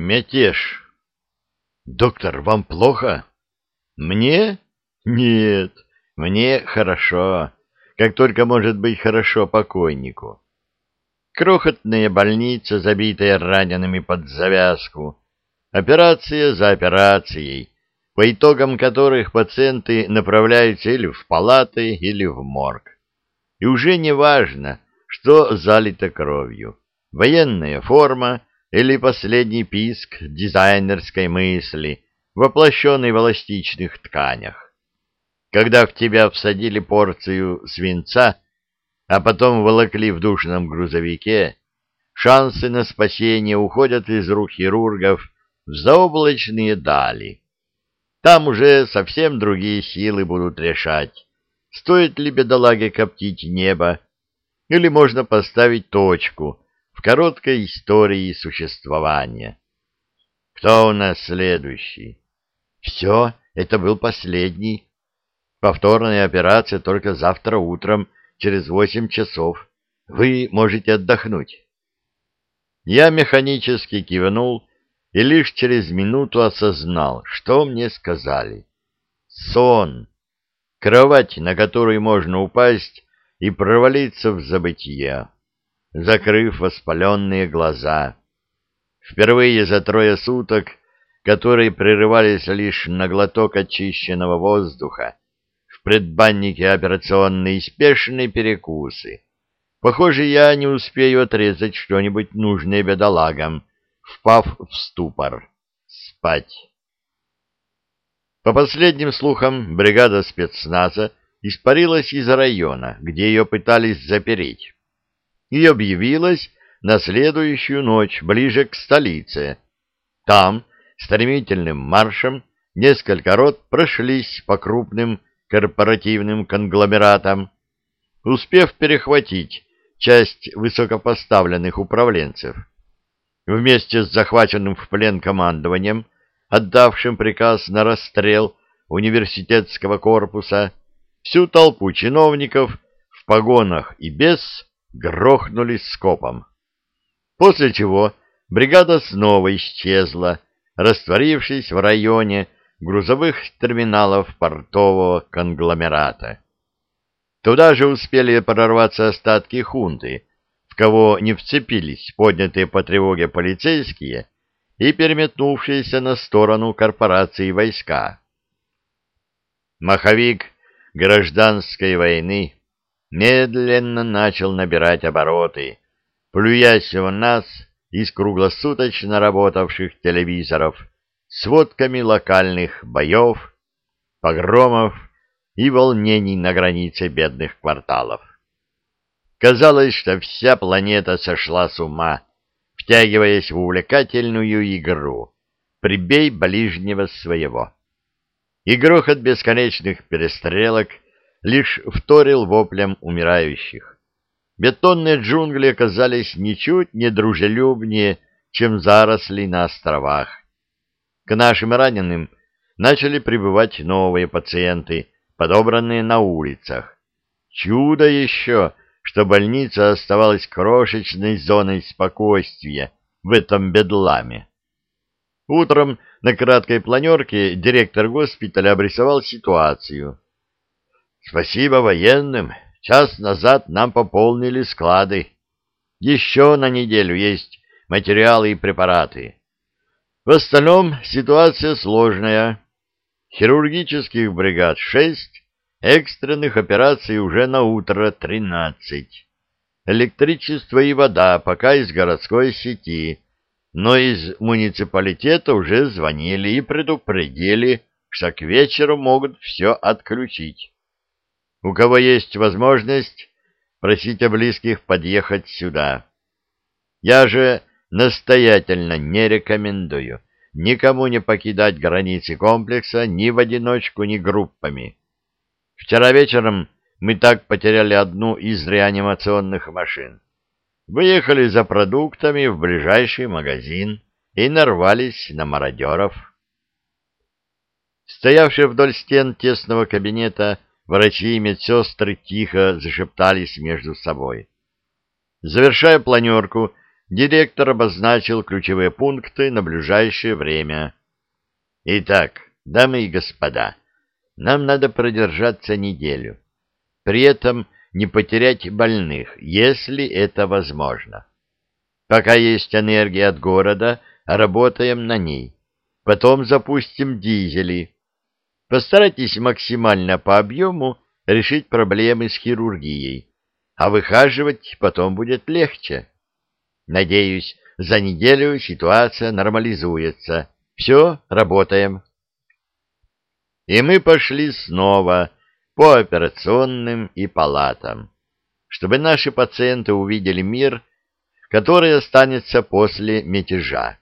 Мятеж. Доктор, вам плохо? Мне? Нет, мне хорошо. Как только может быть хорошо покойнику. Крохотная больница, забитая ранеными под завязку. Операция за операцией, по итогам которых пациенты направляются или в палаты, или в морг. И уже не важно, что залито кровью. Военная форма или последний писк дизайнерской мысли, воплощенный в эластичных тканях. Когда в тебя всадили порцию свинца, а потом волокли в душном грузовике, шансы на спасение уходят из рук хирургов в заоблачные дали. Там уже совсем другие силы будут решать, стоит ли бедолаге коптить небо, или можно поставить точку в короткой истории существования. Кто у нас следующий? Все, это был последний. Повторная операция только завтра утром, через восемь часов. Вы можете отдохнуть. Я механически кивнул и лишь через минуту осознал, что мне сказали. Сон. Кровать, на которую можно упасть и провалиться в забытье, закрыв воспаленные глаза. Впервые за трое суток, которые прерывались лишь на глоток очищенного воздуха, в предбаннике операционные спешные перекусы. Похоже, я не успею отрезать что-нибудь нужное бедолагам, впав в ступор. Спать. По последним слухам, бригада спецназа испарилась из района, где ее пытались запереть, и объявилась на следующую ночь ближе к столице. Там стремительным маршем несколько рот прошлись по крупным корпоративным конгломератам, успев перехватить часть высокопоставленных управленцев. Вместе с захваченным в плен командованием отдавшим приказ на расстрел университетского корпуса, всю толпу чиновников в погонах и без грохнули скопом. После чего бригада снова исчезла, растворившись в районе грузовых терминалов портового конгломерата. Туда же успели прорваться остатки хунты, в кого не вцепились поднятые по тревоге полицейские и переметнувшиеся на сторону корпорации войска. Маховик гражданской войны медленно начал набирать обороты, плюясь в нас из круглосуточно работавших телевизоров сводками локальных боев, погромов и волнений на границе бедных кварталов. Казалось, что вся планета сошла с ума, втягиваясь в увлекательную игру «Прибей ближнего своего». И грохот бесконечных перестрелок лишь вторил воплям умирающих. Бетонные джунгли оказались ничуть не дружелюбнее, чем заросли на островах. К нашим раненым начали прибывать новые пациенты, подобранные на улицах. Чудо еще, что больница оставалась крошечной зоной спокойствия в этом бедламе. Утром на краткой планерке директор госпиталя обрисовал ситуацию. «Спасибо военным. Час назад нам пополнили склады. Еще на неделю есть материалы и препараты. В остальном ситуация сложная. Хирургических бригад шесть, Экстренных операций уже на утро тринадцать. Электричество и вода пока из городской сети, но из муниципалитета уже звонили и предупредили, что к вечеру могут все отключить. У кого есть возможность, просите близких подъехать сюда. Я же настоятельно не рекомендую никому не покидать границы комплекса ни в одиночку, ни группами. Вчера вечером мы так потеряли одну из реанимационных машин. Выехали за продуктами в ближайший магазин и нарвались на мародеров. Стоявшие вдоль стен тесного кабинета врачи и медсестры тихо зашептались между собой. Завершая планерку, директор обозначил ключевые пункты на ближайшее время. Итак, дамы и господа, нам надо продержаться неделю. При этом не потерять больных, если это возможно. Пока есть энергия от города, работаем на ней. Потом запустим дизели. Постарайтесь максимально по объему решить проблемы с хирургией, а выхаживать потом будет легче. Надеюсь, за неделю ситуация нормализуется. Все, работаем. И мы пошли снова по операционным и палатам, чтобы наши пациенты увидели мир, который останется после мятежа.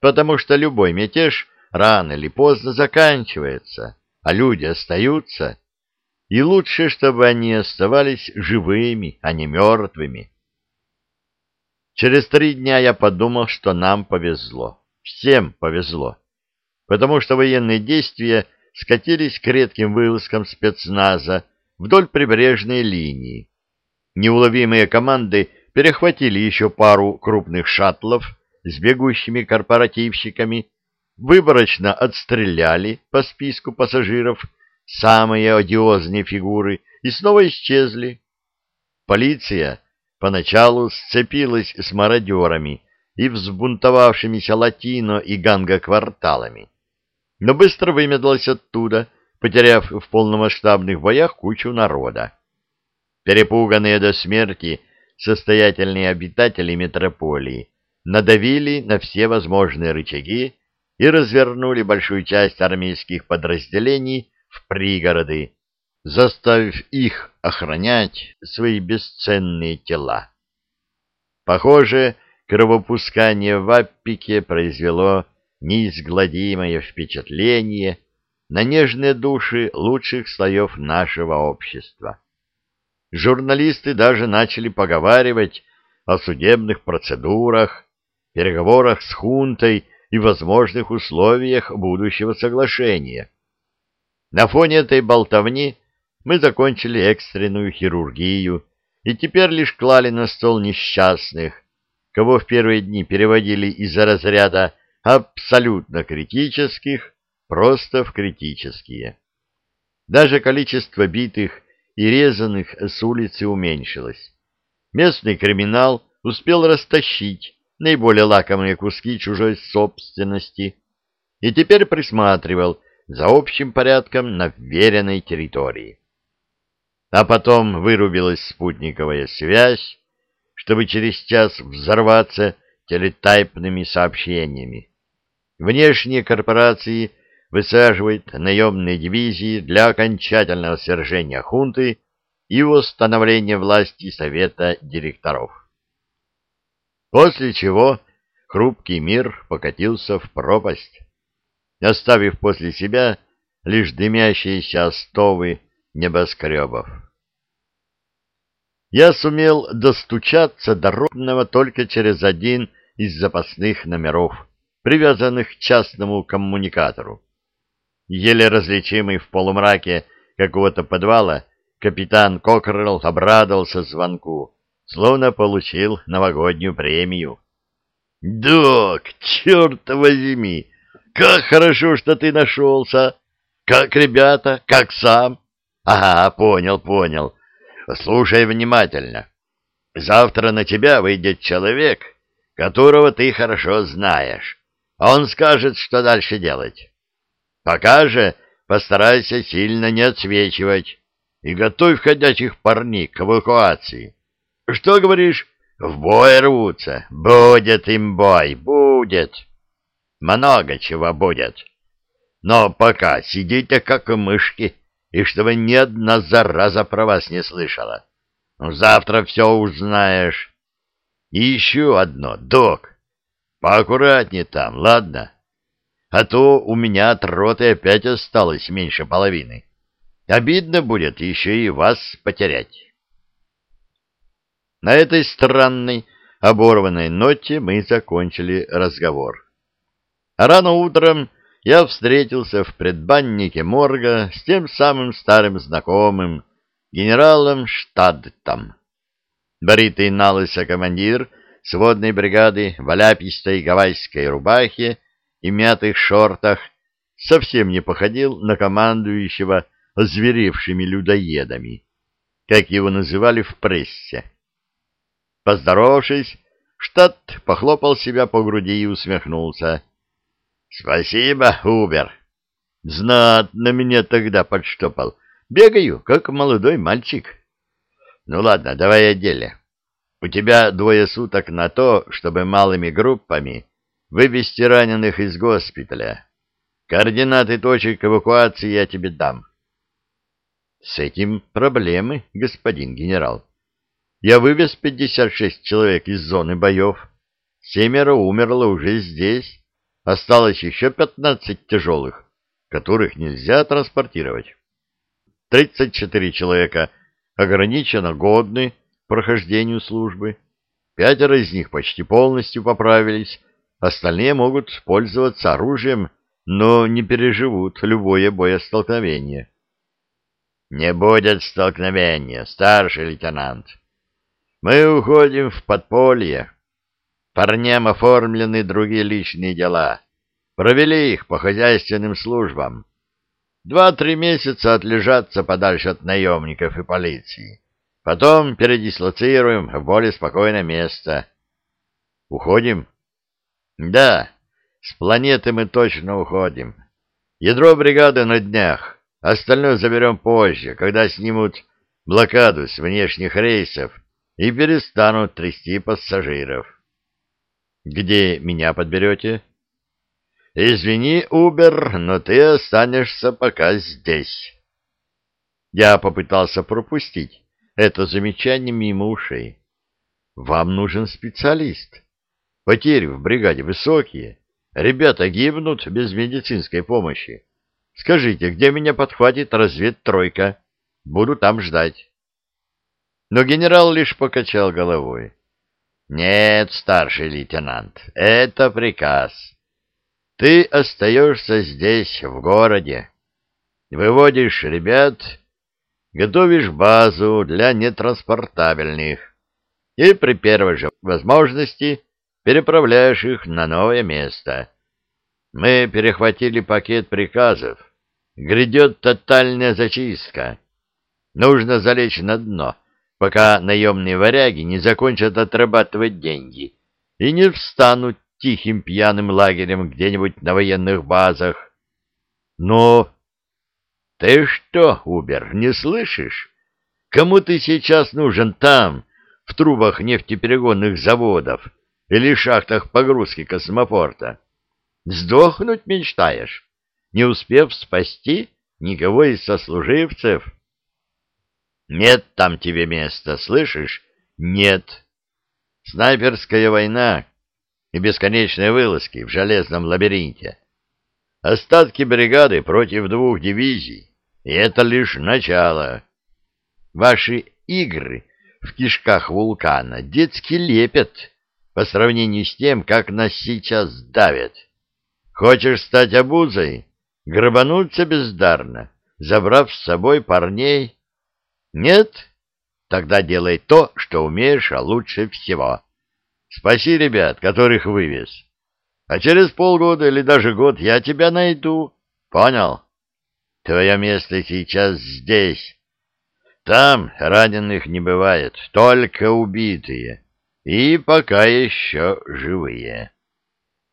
Потому что любой мятеж рано или поздно заканчивается, а люди остаются, и лучше, чтобы они оставались живыми, а не мертвыми. Через три дня я подумал, что нам повезло, всем повезло, потому что военные действия скатились к редким вылазкам спецназа вдоль прибрежной линии. Неуловимые команды перехватили еще пару крупных шаттлов с бегущими корпоративщиками, выборочно отстреляли по списку пассажиров самые одиозные фигуры и снова исчезли. Полиция поначалу сцепилась с мародерами и взбунтовавшимися латино и ганго-кварталами но быстро вымедлась оттуда, потеряв в полномасштабных боях кучу народа. Перепуганные до смерти состоятельные обитатели метрополии надавили на все возможные рычаги и развернули большую часть армейских подразделений в пригороды, заставив их охранять свои бесценные тела. Похоже, кровопускание в Аппике произвело неизгладимое впечатление на нежные души лучших слоев нашего общества. Журналисты даже начали поговаривать о судебных процедурах, переговорах с хунтой и возможных условиях будущего соглашения. На фоне этой болтовни мы закончили экстренную хирургию и теперь лишь клали на стол несчастных, кого в первые дни переводили из-за разряда абсолютно критических просто в критические. Даже количество битых и резаных с улицы уменьшилось. Местный криминал успел растащить наиболее лакомые куски чужой собственности и теперь присматривал за общим порядком на вверенной территории. А потом вырубилась спутниковая связь, чтобы через час взорваться телетайпными сообщениями. Внешние корпорации высаживают наемные дивизии для окончательного свержения хунты и восстановления власти Совета директоров. После чего хрупкий мир покатился в пропасть, оставив после себя лишь дымящиеся остовы небоскребов. Я сумел достучаться до Робного только через один из запасных номеров — привязанных к частному коммуникатору. Еле различимый в полумраке какого-то подвала, капитан Кокрелл обрадовался звонку, словно получил новогоднюю премию. «Док, черт возьми! Как хорошо, что ты нашелся! Как ребята, как сам!» «Ага, понял, понял. Слушай внимательно. Завтра на тебя выйдет человек, которого ты хорошо знаешь он скажет, что дальше делать. Пока же постарайся сильно не отсвечивать и готовь ходячих парней к эвакуации. Что говоришь? В бой рвутся. Будет им бой, будет. Много чего будет. Но пока сидите как мышки, и чтобы ни одна зараза про вас не слышала. Завтра все узнаешь. И еще одно, док. Поаккуратнее там, ладно? А то у меня от роты опять осталось меньше половины. Обидно будет еще и вас потерять. На этой странной, оборванной ноте мы закончили разговор. А рано утром я встретился в предбаннике морга с тем самым старым знакомым, генералом Штадтом. Бритый налысо командир — сводной бригады в аляпистой гавайской рубахе и мятых шортах совсем не походил на командующего озверевшими людоедами, как его называли в прессе. Поздоровавшись, штат похлопал себя по груди и усмехнулся. — Спасибо, Убер. Знатно меня тогда подштопал. Бегаю, как молодой мальчик. Ну ладно, давай о деле. У тебя двое суток на то, чтобы малыми группами вывести раненых из госпиталя. Координаты точек эвакуации я тебе дам. С этим проблемы, господин генерал. Я вывез 56 человек из зоны боев. Семеро умерло уже здесь. Осталось еще 15 тяжелых, которых нельзя транспортировать. 34 человека ограниченно годны к прохождению службы. Пятеро из них почти полностью поправились, остальные могут пользоваться оружием, но не переживут любое боестолкновение. «Не будет столкновения, старший лейтенант. Мы уходим в подполье. Парням оформлены другие личные дела. Провели их по хозяйственным службам. Два-три месяца отлежаться подальше от наемников и полиции. Потом передислоцируем в более спокойное место. Уходим? Да, с планеты мы точно уходим. Ядро бригады на днях. Остальное заберем позже, когда снимут блокаду с внешних рейсов и перестанут трясти пассажиров. Где меня подберете? Извини, Убер, но ты останешься пока здесь. Я попытался пропустить это замечание мимо ушей. Вам нужен специалист. Потери в бригаде высокие. Ребята гибнут без медицинской помощи. Скажите, где меня подхватит разведтройка? Буду там ждать. Но генерал лишь покачал головой. Нет, старший лейтенант, это приказ. Ты остаешься здесь, в городе. Выводишь ребят, готовишь базу для нетранспортабельных и при первой же возможности переправляешь их на новое место. Мы перехватили пакет приказов. Грядет тотальная зачистка. Нужно залечь на дно, пока наемные варяги не закончат отрабатывать деньги и не встанут тихим пьяным лагерем где-нибудь на военных базах. Но... Ты что, Убер, не слышишь? Кому ты сейчас нужен там, в трубах нефтеперегонных заводов или шахтах погрузки космопорта? Сдохнуть мечтаешь, не успев спасти никого из сослуживцев? Нет там тебе места, слышишь? Нет. Снайперская война и бесконечные вылазки в железном лабиринте. Остатки бригады против двух дивизий, и это лишь начало. Ваши игры в кишках вулкана детски лепят по сравнению с тем, как нас сейчас давят. Хочешь стать обузой? Грабануться бездарно, забрав с собой парней? Нет? Тогда делай то, что умеешь, а лучше всего. Спаси ребят, которых вывез. А через полгода или даже год я тебя найду. Понял? Твое место сейчас здесь. Там раненых не бывает, только убитые. И пока еще живые.